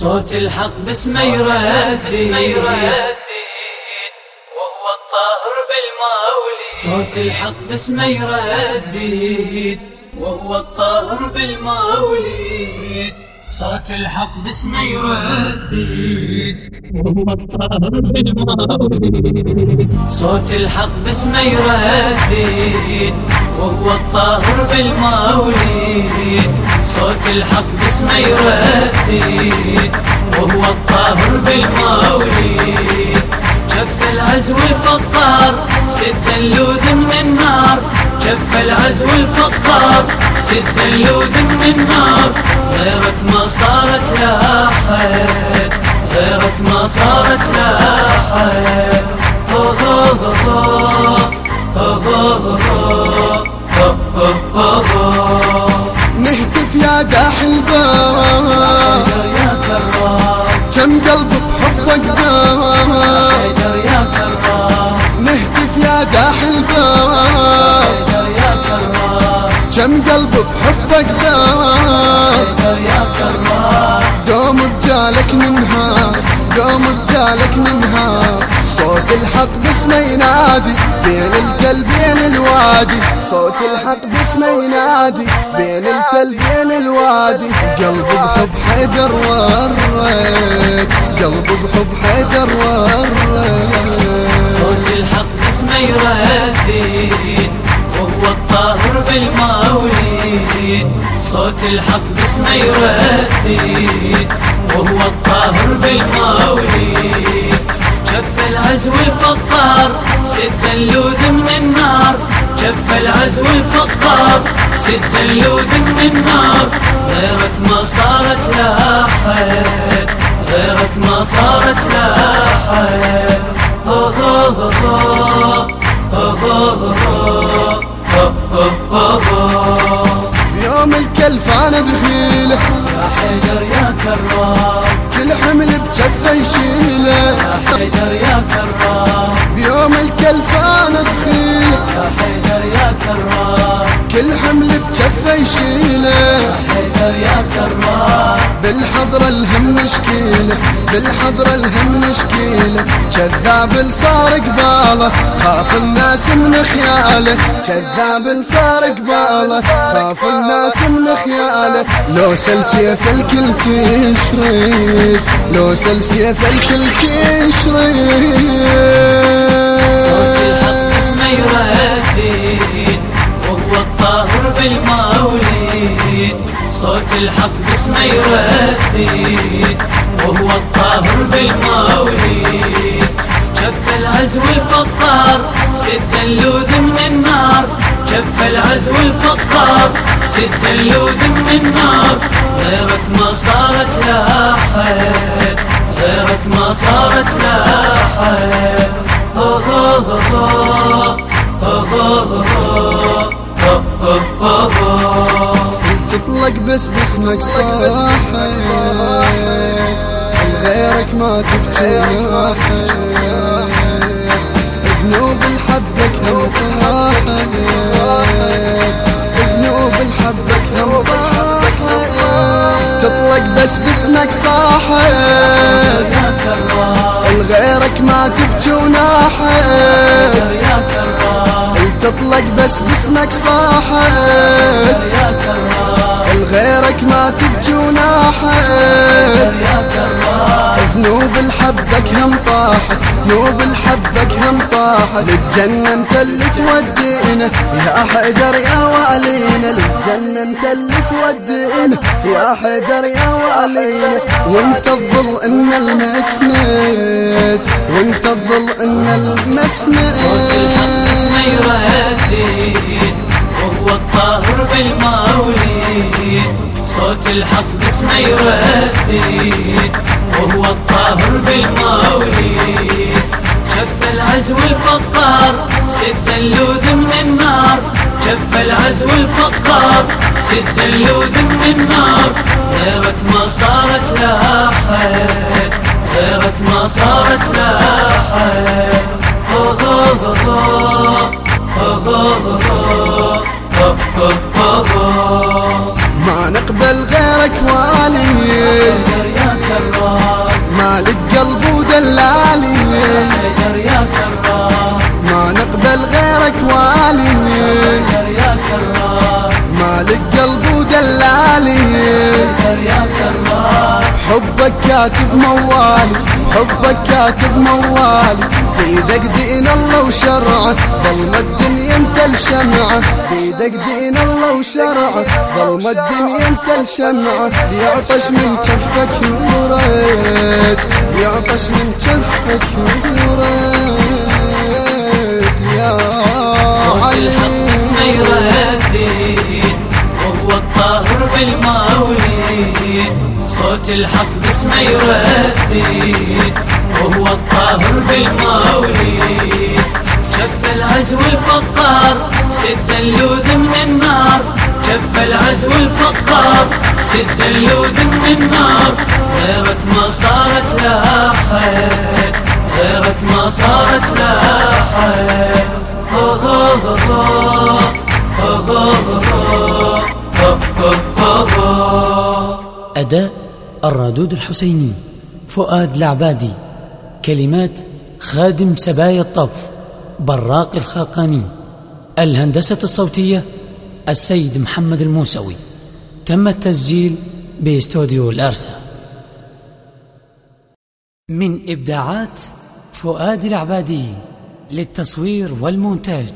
صوت الحق باسمه يردد وهو الطاهر بالمولد صوت الحق باسمه يردد وهو الطاهر بالمولد صوت الحق باسمه يردد وهو الطاهر بالمولد صوت الحق باسمه يردد وهو الطاهر بالمولد صوت الحق باسمه يردد وهو الطاهر بالمولد شف العزو الفقار سد اللوذ من النار. شف العزو الفقار سد اللوذ من النار. غيرك ما صارت لاحد غيرك ما صارت لاحد نهتف كم قلب بحبك ذاب دوم بجالك منها دوم بجالك منها صوت الحق باسمه ينادي بين التل بين الوادي. صوت الحق باسمه ينادي بين التل بين الوادي. قلب بحب حيدر ورد قلب بحب حيدر ورد. صوت الحق باسمه يردد وهو الطاهر بالمولد صوت الحق باسمه يردد وهو الطاهر بالمولد شف العزو الفقار سد اللوذ من النار. شف العزو الفقار سد اللوذ من النار. غيرك ما صارت لاحد غيرك ما صارت لاحد يوم الكلفانة دخيله. يا حيدر يا كرام. كل حمل بجفه يشيله. يا حيدر يا كرام. بيوم الكلفانة دخيله. يا حيدر يا كرام. كل حمل بجفه يشيله. حيدر يا كرام. بالحضرة الهم مشكيلة بالحضرة الهم مشكيلة كذاب صار قبالة خاف الناس من خياله. كذاب صار قبالة خاف الناس من خياله. لو سل سيف الكل تشريف لو سل سيف الكل صوت الطاهر بالمولد صوت الحق باسمه يردد وهو الطاهر بالمولد شف العزو الفقار سد اللوذ من النار. شف العزو الفقار سد اللوذ من النار. غيرك ما صارت لاحد غيرك ما صارت لاحد تطلق بس باسمك صاحي غيرك ما تبكي. ذنوب الحبك هم طاحت ذنوب الحبك هم طاحت تطلق بس باسمك صاحي الغيرك ما تبكي كرام تطلق بس باسمك صاحت الغيرك ما تبكي وناحت ذنوب الحبك هم طاحت ذنوب الحبك هم طاحت. للجنة انت اللي تودينا يا حيدر يا والينا للجنة انت اللي تودينا يا حيدر يا والينا وانت تظل إن المسند وانت تظل إن صوت الحق المسند يردد وهو الطاهر بالمولد صوت الحق باسمه يردد وهو الطاهر بالمولد شف العزو الفقار سد اللوذ من النار. شف العزو الفقار سد اللوذ من النار. غيرك ما صارت لاحد غيرك ما صارت لاحد ما نقبل غيرك والي. حبك كاتب موالي حبك كاتب موالي. بيدك دين الله وشرعه ظلم الدنيا انت الشمعة بيدك دين الله وشرعه ظلم الدنيا انت الشمعة يعطش من كفك وريت يعطش من كفك وريت صوت الحق باسمه يردد وهو الطاهر بالمولد. شف العزو الفقار سد اللوذ من النار. شف العزو الفقار سد اللوذ من النار. غيرك ما صارت لاحد غيرك ما صارت لاحد أداء الرادود الحسيني فؤاد العبادي كلمات خادم سبايا الطف براق الخاقاني الهندسة الصوتية السيد محمد الموسوي. تم التسجيل باستوديو الأرسا. من إبداعات فؤاد العبادي للتصوير والمونتاج.